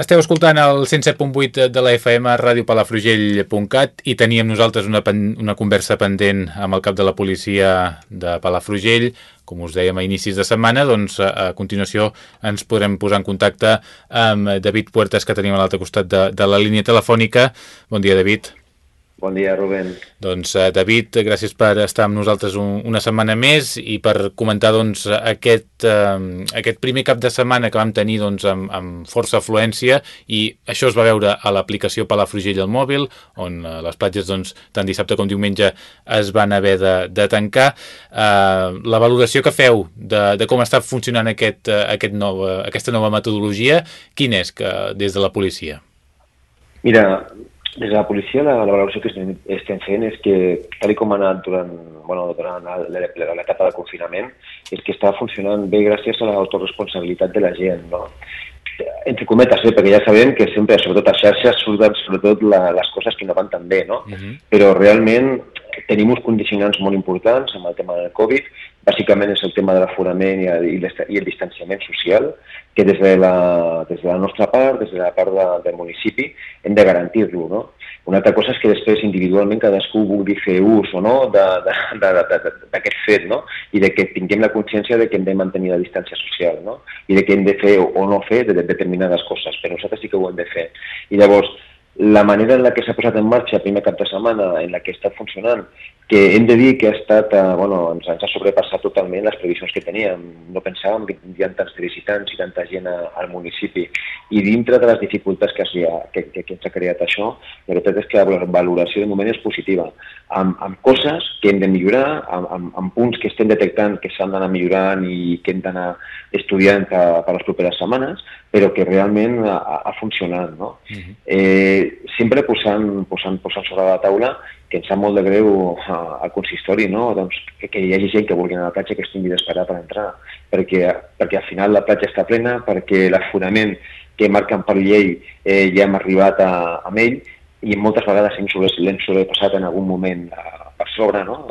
Esteu escoltant el 107.8 de la FM radiopalafrugell.cat i teníem nosaltres una, una conversa pendent amb el cap de la policia de Palafrugell. Com us dèiem a inicis de setmana, doncs a continuació ens podrem posar en contacte amb David Puertas, que tenim a l'altre costat de, de la línia telefònica. Bon dia, David. Bon dia, Rubén. Doncs, uh, David, gràcies per estar amb nosaltres un, una setmana més i per comentar doncs, aquest, uh, aquest primer cap de setmana que vam tenir doncs, amb, amb força afluència i això es va veure a l'aplicació Palafrugell al mòbil, on uh, les platges doncs, tant dissabte com diumenge es van haver de, de tancar. Uh, la valoració que feu de, de com està funcionant aquest, uh, aquest nova, aquesta nova metodologia, quin és que, des de la policia? Mira, des de la policia, la, la valoració que estem fent és que, tal com ha anat durant, bueno, durant l'etapa de confinament, és que està funcionant bé gràcies a l'autoresponsabilitat de la gent, no? entre cometes, eh? perquè ja sabem que sempre, sobretot a xarxes, surten sobretot la, les coses que no van tan bé, no? Uh -huh. Però realment tenim uns condicionants molt importants amb el tema del Covid, bàsicament és el tema de l'aforament i, el, i el distanciament social, que des de, la, des de la nostra part, des de la part de, del municipi, hem de garantir-lo. No? Una altra cosa és que després individualment cadascú vulgui fer ús o no d'aquest fet no? i de que tinguem la consciència de que hem de mantenir la distància social no? i de que hem de fer o no fer de determinades coses, però nosaltres sí que ho hem de fer. I llavors, la manera en la que s'ha posat en marxa el primer cap de setmana, en la que està funcionant, que hem de dir que ha estat, eh, bueno, ens, ens ha sobrepassat totalment les previsions que teníem. No pensàvem que tindrien tants visitants i tanta gent a, al municipi. I dintre de les dificultats que, ha, que, que, que ens ha creat això, la veritat és que la valoració de moment és positiva, amb, amb coses que hem de millorar, amb, amb, amb punts que estem detectant que s'han d'anar millorant i que hem d'anar estudiant per, per les properes setmanes, però que realment ha, ha funcionat. No? Uh -huh. eh, sempre posant, posant, posant sobre la taula que ens sap molt de greu al consistori no? doncs, que, que hi hagi gent que vulgui anar a la platja que estigui d'esperar per entrar, perquè, perquè al final la platja està plena, perquè l'aforament que marquen per llei eh, ja hem arribat a, amb ell i moltes vegades l'hem sobrepassat en algun moment a, per sobre, no?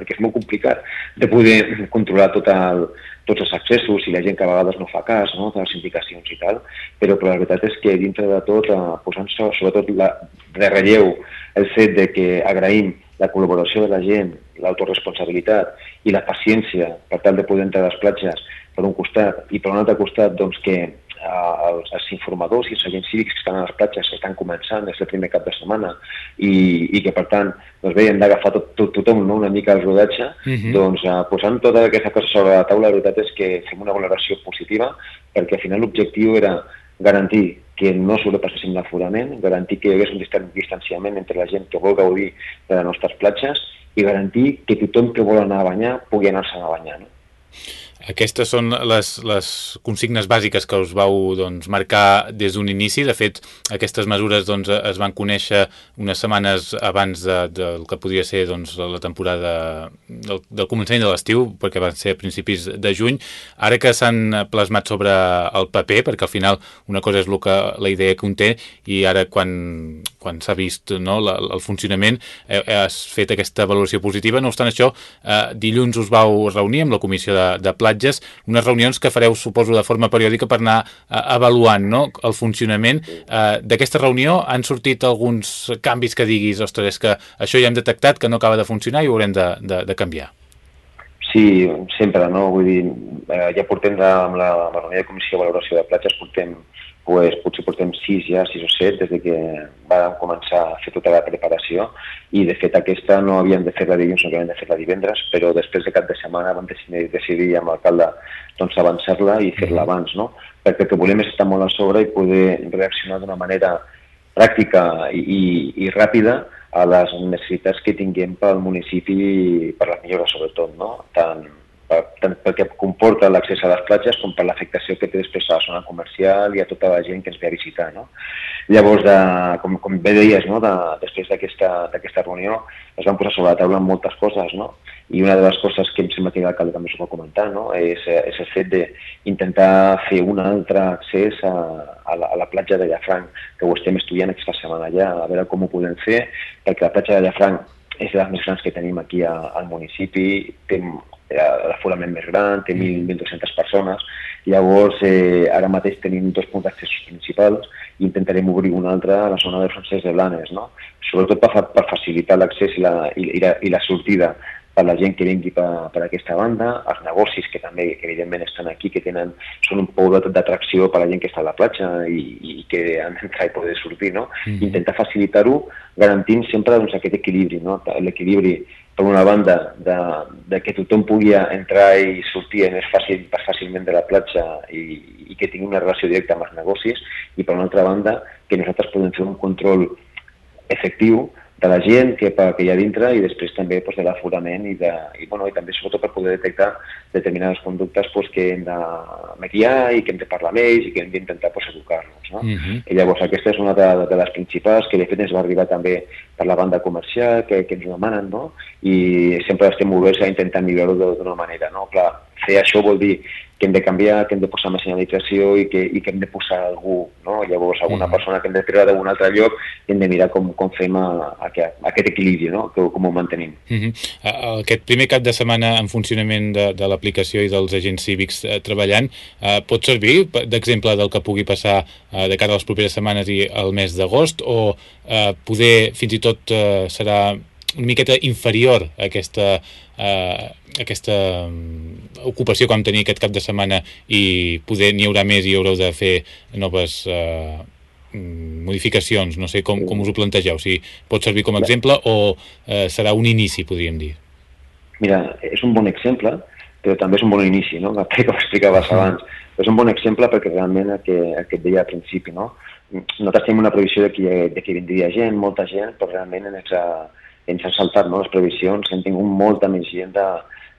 Perquè és molt complicat de poder controlar tot el, tots els accessos i la gent que a vegades no fa cas no, de les indicacions i tal, però, però la veritat és que dintre de tot, eh, posant sobretot la, de relleu el fet de que agraïm la col·laboració de la gent, l'autoresponsabilitat i la paciència per tal de poder entrar a les platges per un costat i per un altre costat doncs, que els, els informadors i els agents cívics que estan a les platges estan començant, és el primer cap de setmana, i, i que per tant doncs bé, hem d'agafar tot, tot, tothom no? una mica el rodatge, uh mhm. -huh. doncs eh, posant tota aquesta cosa sobre la taula, la veritat és que fem una valoració positiva, perquè al final l'objectiu era garantir que no sobrepasséssim l'aforament, garantir que hi hagués un distanciament entre la gent que vol gaudir de les nostres platges i garantir que tothom que vol anar a banyar pugui anar-se'n a banyar. No? Aquestes són les, les consignes bàsiques que us vau doncs, marcar des d'un inici. De fet, aquestes mesures doncs, es van conèixer unes setmanes abans de, del que podria ser doncs, la temporada del, del començament de l'estiu, perquè van ser a principis de juny. Ara que s'han plasmat sobre el paper, perquè al final una cosa és el que, la idea que conté i ara quan, quan s'ha vist no, la, el funcionament eh, has fet aquesta valoració positiva. No obstant això, eh, dilluns us vau reunir amb la comissió de, de Pla platges, unes reunions que fareu, suposo, de forma periòdica per anar eh, avaluant no? el funcionament. Eh, D'aquesta reunió han sortit alguns canvis que diguis, ostres, és que això ja hem detectat que no acaba de funcionar i ho haurem de, de, de canviar. Sí, sempre, no? Vull dir, eh, ja portem de, amb, la, amb la reunió de comissió de valoració de platges, portem pues, potser portem sis ja, sis o set, des de que vam començar a fer tota la preparació i de fet aquesta no havíem de fer-la dilluns, no havíem de fer-la divendres, però després de cap de setmana vam decidir, decidir amb l'alcalde doncs, avançar-la i fer-la abans, no? perquè el que volem és estar molt a sobre i poder reaccionar d'una manera pràctica i, i, i ràpida a les necessitats que tinguem pel municipi per les millores sobretot, no? tant tant perquè comporta l'accés a les platges com per l'afectació que té després a la zona comercial i a tota la gent que ens ve a visitar. No? Llavors, de, com, com bé deies, no? de, després d'aquesta reunió es van posar sobre la taula moltes coses, no? i una de les coses que em sembla que l'alcalde també s'ho va comentar no? és, és el fet d'intentar fer un altre accés a, a, la, a la platja de Llafranc, que ho estem estudiant aquesta setmana allà, a veure com ho podem fer, perquè la platja de Llafranc és de les més grans que tenim aquí a, al municipi, té l'aforament més gran, té 1.200 persones, llavors eh, ara mateix tenim dos punts d'accés principals i intentarem obrir un altre a la zona de Francesc de Blanes, no? sobretot per, per facilitar l'accés i, la, i, i, la, i la sortida per la gent que vingui per, per aquesta banda, els negocis que també evidentment estan aquí, que tenen, són un pou d'atracció per a la gent que està a la platja i, i que han d'entrar i poder sortir, no? Mm -hmm. Intentar facilitar-ho garantint sempre doncs, aquest equilibri, no? l'equilibri per una banda de, de que tothom pugui entrar i sortir més fàcil, més fàcilment de la platja i, i que tingui una relació directa amb els negocis i per una altra banda que nosaltres podem fer un control efectiu de la gent que, que hi ha dintre i després també pues, de l'aforament i, de, i, bueno, i també sobretot per poder detectar determinades conductes pues, que hem de mediar i que hem de parlar amb ells i que hem d'intentar pues, educar-los. No? Uh mhm. -huh. I llavors aquesta és una de, de les principals que de fet ens va arribar també per la banda comercial que, que ens demanen no? i sempre estem oberts a intentar millorar-ho d'una manera. No? Clar, fer això vol dir que hem de canviar, que hem de posar més senyalització i que, i que hem de posar algú, no? llavors alguna mm. persona que hem de treure d'algun altre lloc i hem de mirar com, com fem a, a, a aquest equilibri, no? com, com ho mantenim. Mm -hmm. Aquest primer cap de setmana en funcionament de, de l'aplicació i dels agents cívics eh, treballant, eh, pot servir d'exemple del que pugui passar eh, de cara a les properes setmanes i al mes d'agost o eh, poder fins i tot eh, serà una miqueta inferior a aquesta, eh, aquesta mm, ocupació que vam tenir aquest cap de setmana i poder n'hi haurà més i haureu de fer noves eh, mm, modificacions, no sé com, com us ho plantegeu, si pot servir com a exemple o eh, serà un inici, podríem dir. Mira, és un bon exemple, però també és un bon inici, no? que com explicaves abans. És un bon exemple perquè realment el que, el que et deia al principi, no? Nosaltres tenim una previsió de que, de que vindria gent, molta gent, però realment ens ha, ens han saltat no, les previsions, hem tingut molta més gent de,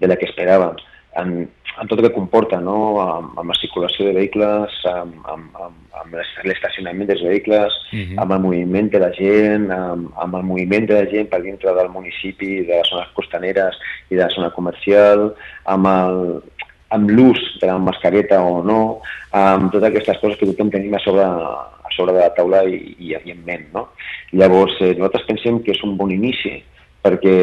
de la que esperàvem. En, en tot el que comporta, no? amb, amb la circulació de vehicles, amb, amb, amb, amb l'estacionament dels vehicles, uh mhm. -huh. amb el moviment de la gent, amb, amb el moviment de la gent per dintre del municipi, de les zones costaneres i de la zona comercial, amb el, amb l'ús de la mascareta o no, amb totes aquestes coses que tothom tenim a sobre, a sobre de la taula i, i, i en ment. No? Llavors, eh, nosaltres pensem que és un bon inici perquè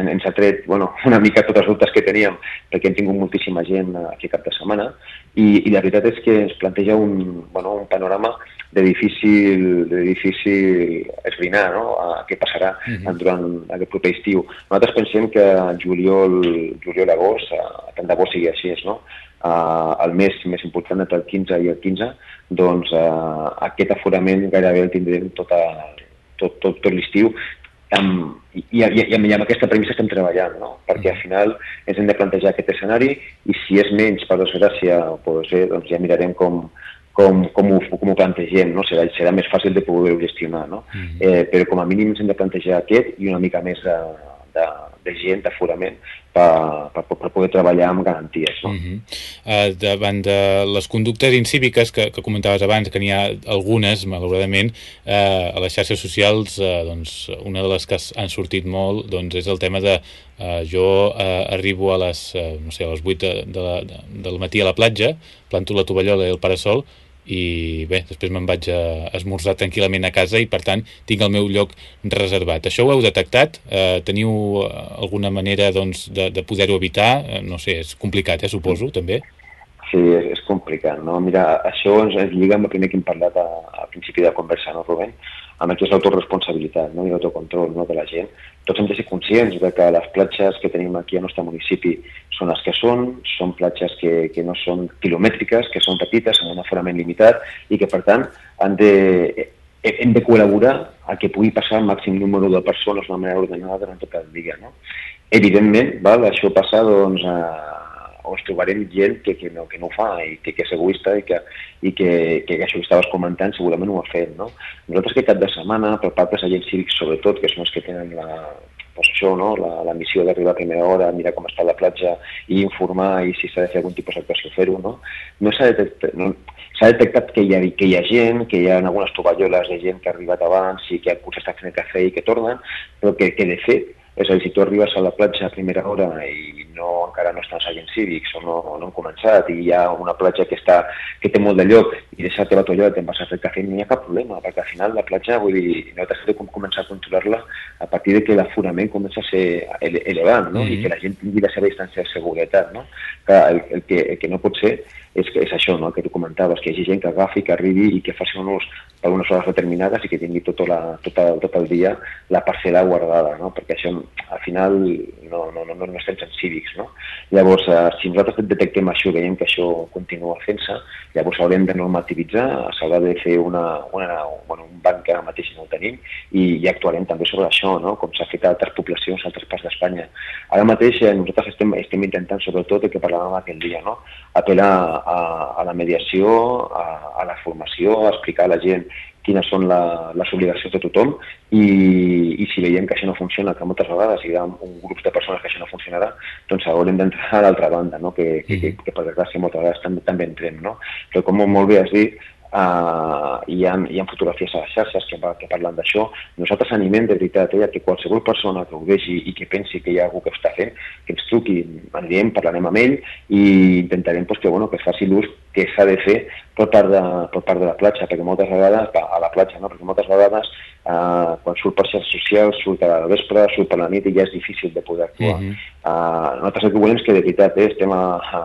ens ha tret bueno, una mica totes les dubtes que teníem, perquè hem tingut moltíssima gent aquí cap de setmana, i, i la veritat és que ens planteja un, bueno, un panorama de difícil, de difícil esbrinar no? a què passarà uh mhm. -huh. durant aquest proper estiu. Nosaltres pensem que juliol, juliol agost, tant de bo sigui així, no? Uh, el mes més important entre el 15 i el 15, doncs uh, aquest aforament gairebé el tindrem tot, a, tot, tot, tot l'estiu amb, i, i, i, amb, i amb aquesta premissa estem treballant, no? perquè al final ens hem de plantejar aquest escenari i si és menys, per desgràcia, o pot ser, doncs ja mirarem com, com, com, ho, com ho plantegem, no? serà, serà més fàcil de poder-ho gestionar, no? Mm -hmm. eh, però com a mínim ens hem de plantejar aquest i una mica més de, de, de gent, d'aforament, per, per, per poder treballar amb garanties. No? Uh -huh. uh, davant de les conductes incíviques que, que comentaves abans, que n'hi ha algunes, malauradament, uh, a les xarxes socials, uh, doncs, una de les que han sortit molt doncs, és el tema de uh, jo uh, arribo a les, uh, no sé, a les 8 de, de la, de, del matí a la platja, planto la tovallola i el parasol, i bé, després me'n vaig a esmorzar tranquil·lament a casa i per tant tinc el meu lloc reservat. Això ho heu detectat? Eh, teniu eh, alguna manera doncs, de, de poder-ho evitar? Eh, no sé, és complicat, eh, suposo, també? Sí, és, és complicat, no? Mira, això ens, ens lliga amb el primer que hem parlat a, a principi de conversa, no, Rubén? Amb aquesta autoresponsabilitat no? i l'autocontrol no? de la gent. Tots hem de ser conscients de que les platges que tenim aquí al nostre municipi són les que són, són platges que, que no són quilomètriques, que són petites, amb un aforament limitat i que, per tant, han de, hem de col·laborar a que pugui passar el màxim número de persones d'una manera ordenada durant tot el dia. No? Evidentment, val, això passa doncs, a, o ens trobarem gent que, que, no, que no ho fa i que, que és egoista i que, i que, que això que estaves comentant segurament ho ha fet. No? Nosaltres que cap de setmana, per part dels agents cívics sobretot, que són els que tenen la, doncs això, no? la, la missió d'arribar a primera hora, mirar com està la platja i informar i si s'ha de fer algun tipus d'actuació fer-ho, no? No s'ha detectat, no, s'ha detectat que hi, ha, que hi ha gent, que hi ha algunes tovalloles de gent que ha arribat abans i que potser està fent el cafè i que tornen, però que, que de fet és a dir, si tu arribes a la platja a primera hora i no, encara no estan agents cívics o no, no han començat i hi ha una platja que, està, que té molt de lloc i deixar la teva toalla te'n vas a fer cafè, no hi ha cap problema, perquè al final la platja, vull dir, no t'has de començar a controlar-la a partir de que l'aforament comença a ser elevant, no? Mm -hmm. i que la gent tingui la seva distància de seguretat, no? Que el, el, que, el que no pot ser és, que és això no? que tu comentaves, que hi hagi gent que agafi, que arribi i que faci un ús per unes hores determinades i que tingui tot, la, tot, el, tot el dia la parcel·la guardada, no? perquè això al final no, no, no, no estem sent cívics. No? Llavors, eh, si nosaltres detectem això, veiem que això continua fent-se, llavors haurem de normativitzar, s'haurà de fer una, una, bueno, un banc que ara mateix no el tenim i, i actuarem també sobre això, no? com s'ha fet a altres poblacions, a altres parts d'Espanya. Ara mateix eh, nosaltres estem, estem intentant, sobretot el que parlàvem aquell dia, no? apel·lar a, a la mediació, a, a la formació, a explicar a la gent quines són la, les obligacions de tothom i, i si veiem que això no funciona, que moltes vegades hi ha un grup de persones que això no funcionarà, doncs haurem d'entrar a l'altra banda, no? que, que, que, que per desgràcia moltes vegades també, també entrem. No? Però com molt bé has dit, Uh, hi, ha, hi ha fotografies a les xarxes que, que parlen d'això. Nosaltres animem de veritat eh, que qualsevol persona que ho vegi i que pensi que hi ha algú que està fent, que ens truqui, anirem, parlarem amb ell i intentarem pues, que, bueno, que faci l'ús que s'ha de fer per part, de, per part de la platja, perquè moltes vegades, a la platja, no? perquè moltes vegades eh, quan surt per xarxes socials, surt a la vespre, surt per la nit i ja és difícil de poder actuar. Uh -huh. uh, nosaltres el que volem és que de veritat eh, estem a, a,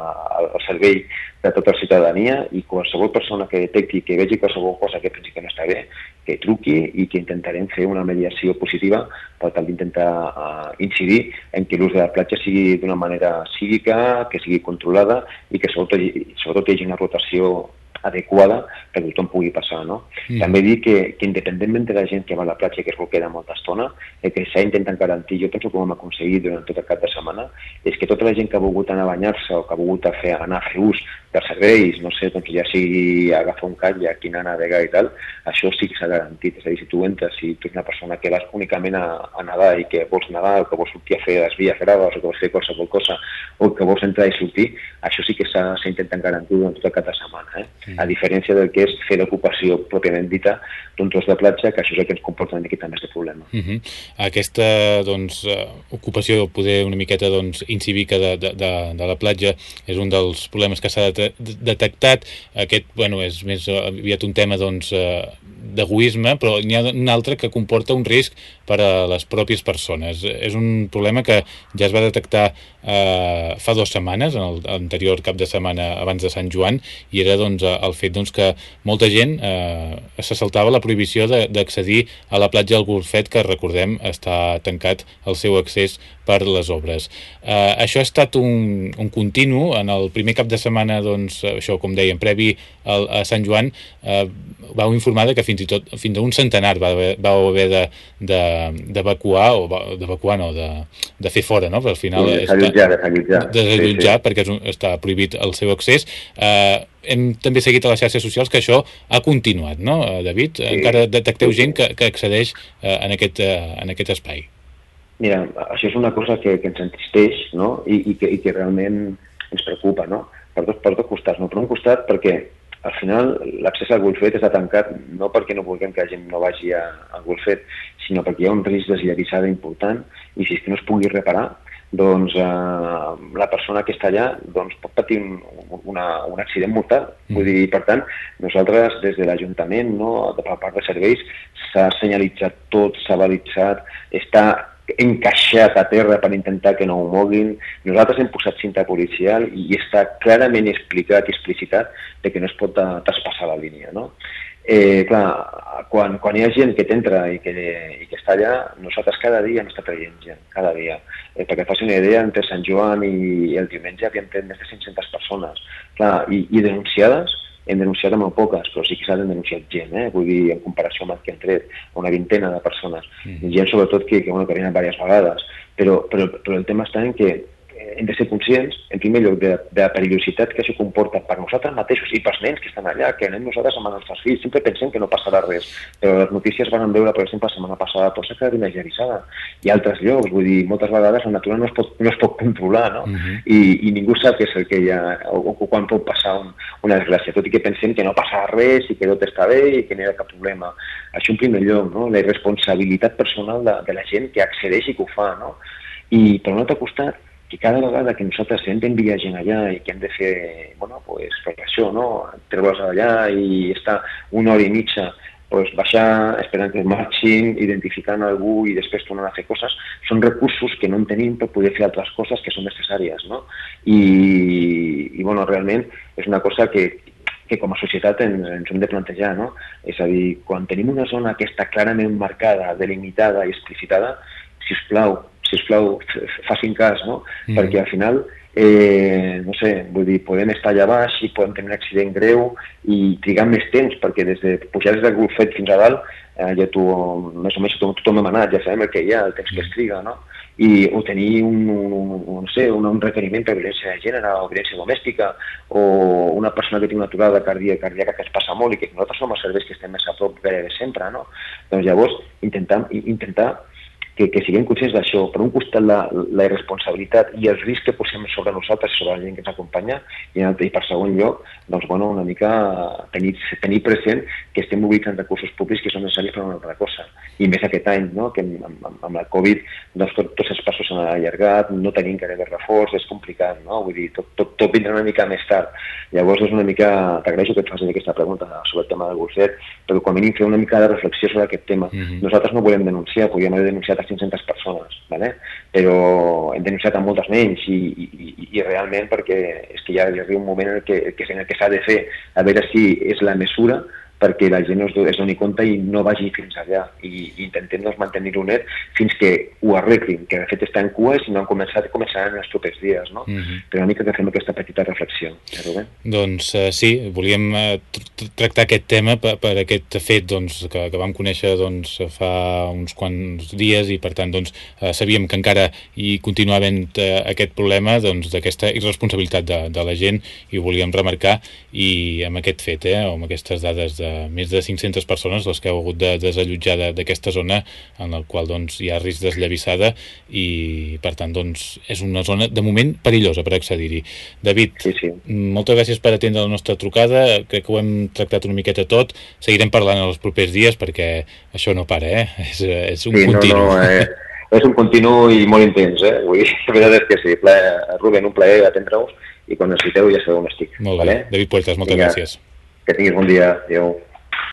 al servei de tota la ciutadania i qualsevol persona que detecti, que vegi qualsevol cosa que pensi que no està bé, que truqui i que intentarem fer una mediació positiva per tal d'intentar uh, incidir en que l'ús de la platja sigui d'una manera cívica, que sigui controlada i que sobretot, sobretot hi hagi una rotació adequada perquè tothom pugui passar. No? Mm. També dir que, que independentment de la gent que va a la platja i que es queda molta estona, el que s'ha intentat garantir, jo penso que ho hem aconseguit durant tot el cap de setmana, és que tota la gent que ha volgut anar a banyar-se o que ha volgut a fer, anar a fer ús de serveis, no sé, doncs ja sigui agafar un calla, quina a navegar i tal, això sí que s'ha garantit. És a dir, si tu entres, si tu ets una persona que vas únicament a, a nedar i que vols nedar o que vols sortir a fer les vies graves o que vols fer qualsevol cosa o que vols entrar i sortir, això sí que s'ha intentat garantir durant tot el cap de setmana. Eh? Sí. A diferència del que és fer l'ocupació pròpiament dita d'un tros de platja, que això és el que ens comporta una miqueta més de problema. Uh -huh. Aquesta doncs, eh, ocupació, poder una miqueta doncs, incívica de, de, de, de la platja és un dels problemes que s'ha de detectat. Aquest bueno, és més aviat un tema doncs, eh, d'egoisme, però n'hi ha un altre que comporta un risc per a les pròpies persones. És un problema que ja es va detectar eh, fa dues setmanes, en l'anterior cap de setmana abans de Sant Joan, i era doncs, el fet doncs, que molta gent eh, se saltava la prohibició d'accedir a la platja del Golfet, que recordem està tancat el seu accés per les obres. Eh, això ha estat un, un continu. En el primer cap de setmana, doncs, això, com dèiem, previ al, a Sant Joan, eh, vau informar que fins i tot fins a un centenar va haver, va haver d'evacuar, de, de, o d'evacuar no, de, de fer fora, no? Però al final... Sí, desallotjar, desallotjar. Desallotjar, sí, sí. perquè és un, està prohibit el seu accés. Eh, hem també seguit a les xarxes socials que això ha continuat, no, eh, David? Sí. Encara detecteu gent que, que accedeix eh, en, aquest, eh, en aquest espai. Mira, això és una cosa que, que ens entristeix no? I, i, que, i que realment ens preocupa, no? Per dos, per dos costats, no? Per un costat perquè al final l'accés al Golfet està tancat no perquè no vulguem que la gent no vagi a, al Golfet, sinó perquè hi ha un risc desllarissada important i si és que no es pugui reparar, doncs eh, la persona que està allà doncs, pot patir un, una, un accident mortal. Mm. Vull dir, per tant, nosaltres des de l'Ajuntament, no, per part de serveis, s'ha senyalitzat tot, s'ha valitzat, està encaixat a terra per intentar que no ho moguin. Nosaltres hem posat cinta policial i està clarament explicat i explicitat de que no es pot traspassar la línia. No? Eh, clar, quan, quan hi ha gent que t'entra i, que, i que està allà, nosaltres cada dia hem estat traient gent, cada dia. Eh, perquè faci una idea, entre Sant Joan i el diumenge havíem tret més de 500 persones. Clar, i, i denunciades, hem denunciat molt poques, però sí que s'ha denunciat gent, eh? vull dir, en comparació amb el que hem tret, una vintena de persones. Mm. Gent, sobretot, que, que, bueno, que venen diverses vegades. Però, però, però el tema està en que hem de ser conscients, en primer lloc, de, de la perillositat que això comporta per nosaltres mateixos i pels nens que estan allà, que anem nosaltres amb els nostres fills, sempre pensem que no passarà res, però les notícies van veure, per exemple, la setmana passada a Tossa que era Gerisada i altres llocs, vull dir, moltes vegades la natura no es pot, no es pot controlar, no? Uh -huh. I, I ningú sap què és el que hi ha, o, o quan pot passar un, una desgràcia, tot i que pensem que no passarà res i que tot està bé i que no hi ha cap problema. Això en primer lloc, no? La irresponsabilitat personal de, de la gent que accedeix i que ho fa, no? I per un altre costat, que cada vegada que nosaltres hem d'enviar gent allà i que hem de fer, bueno, pues, per això, no? treure's allà i estar una hora i mitja pues, baixar, esperant que marxin, identificant algú i després tornant a fer coses, són recursos que no en tenim per poder fer altres coses que són necessàries. No? I, i bueno, realment és una cosa que, que com a societat ens, ens hem de plantejar. No? És a dir, quan tenim una zona que està clarament marcada, delimitada i explicitada, si us plau, si us plau, facin cas, no? Mm. Perquè al final eh, no sé, vull dir, podem estar allà baix i podem tenir un accident greu i trigar més temps, perquè des de pujar des del Golfet fins a dalt, eh, ja tu, més o menys tothom, tothom hem anat, ja sabem el que hi ha, el temps que es triga, no? I, o tenir un, un, un, no sé, un, un requeriment per violència de gènere o violència domèstica o una persona que té una aturada cardíaca, cardíaca que es passa molt i que nosaltres som els serveis que estem més a prop de sempre, no? Doncs llavors intentar, intentar que, que siguem conscients d'això. Per un costat, la, la irresponsabilitat i els riscs que posem sobre nosaltres i sobre la gent que ens acompanya, i, i per segon lloc, doncs, bueno, una mica tenir, tenir present que estem mobilitzant recursos públics que són necessaris per una altra cosa. I més aquest any, no? que amb, amb, amb la Covid doncs, tot, tots els passos s'han allargat, no tenim que de reforç, és complicat, no? vull dir, tot, tot, tot vindrà una mica més tard. Llavors, és una mica, t'agraeixo que et facis aquesta pregunta sobre el tema del Burset, però com a mínim fer una mica de reflexió sobre aquest tema. Mm -hmm. Nosaltres no volem denunciar, podríem haver denunciat a 500 persones, ¿vale? però hem denunciat a moltes menys i, i, i realment perquè és que ja arriba un moment en el que, que, en el que s'ha de fer a veure si és la mesura perquè la gent es, es doni compte i no vagi fins allà. I, i intentem doncs, mantenir-ho net fins que ho arreglin, que de fet està en cua i si no han començat, començaran en els propers dies. No? Mm -hmm. Però una mica que fem aquesta petita reflexió. Eh, Rubén? Doncs uh, sí, volíem uh, tractar aquest tema per, per aquest fet doncs, que, que vam conèixer doncs, fa uns quants dies i per tant doncs, uh, sabíem que encara hi continuava havent uh, aquest problema doncs, d'aquesta doncs, irresponsabilitat de, de la gent i ho volíem remarcar i amb aquest fet, eh, amb aquestes dades de més de 500 persones les que heu hagut de desallotjar d'aquesta zona en la qual doncs, hi ha risc d'esllavissada i per tant doncs, és una zona de moment perillosa per accedir-hi. David, sí, sí. moltes gràcies per atendre la nostra trucada, crec que ho hem tractat una miqueta tot, seguirem parlant en els propers dies perquè això no para, eh? és, és un sí, continu. No, no, eh, és un continu i molt intens, eh? Vull dir, la veritat és que sí, ple, Rubén, un plaer atendre-vos i quan necessiteu ja sabeu on estic. Molt bé, vale? David Puertas, moltes Vinga. gràcies. Que tinguis bon dia. Adéu.